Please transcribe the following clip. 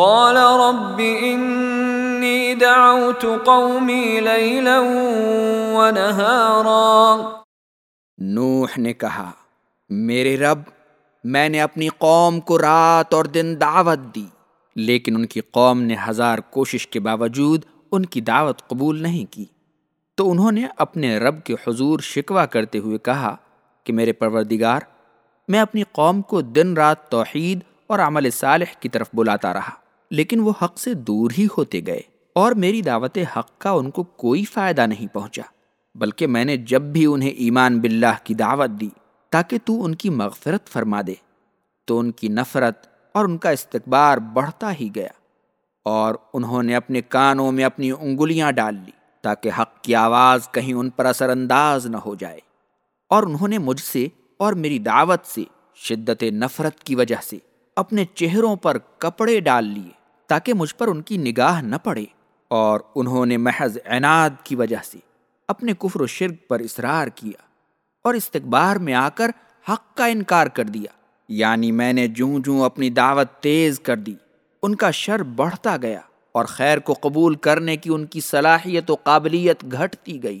قال رب انی دعوت قومی لیلا ونہارا نوح نے کہا، میرے رب، میں نے اپنی قوم کو رات اور دن دعوت دی، لیکن ان کی قوم نے ہزار کوشش کے باوجود ان کی دعوت قبول نہیں کی۔ تو انہوں نے اپنے رب کے حضور شکوہ کرتے ہوئے کہا کہ میرے پروردگار، میں اپنی قوم کو دن رات توحید اور عمل صالح کی طرف بلاتا رہا۔ لیکن وہ حق سے دور ہی ہوتے گئے اور میری دعوت حق کا ان کو کوئی فائدہ نہیں پہنچا، بلکہ میں نے جب بھی انہیں ایمان باللہ کی دعوت دی تاکہ تو ان کی مغفرت فرما دے، تو ان کی نفرت اور ان کا استقبار بڑھتا ہی گیا اور انہوں نے اپنے کانوں میں اپنی انگلیاں ڈال لی تاکہ حق کی آواز کہیں ان پر اثر انداز نہ ہو جائے اور انہوں نے مجھ سے اور میری دعوت سے شدت نفرت کی وجہ سے اپنے چہروں پر کپڑے ڈال لیے۔ تاکہ مجھ پر ان کی نگاہ نہ پڑے اور انہوں نے محض عناد کی وجہ سے اپنے کفر و شرک پر اصرار کیا اور استقبار میں آ کر حق کا انکار کر دیا۔ یعنی میں نے جوں جوں اپنی دعوت تیز کر دی، ان کا شر بڑھتا گیا اور خیر کو قبول کرنے کی ان کی صلاحیت و قابلیت گھٹتی گئی۔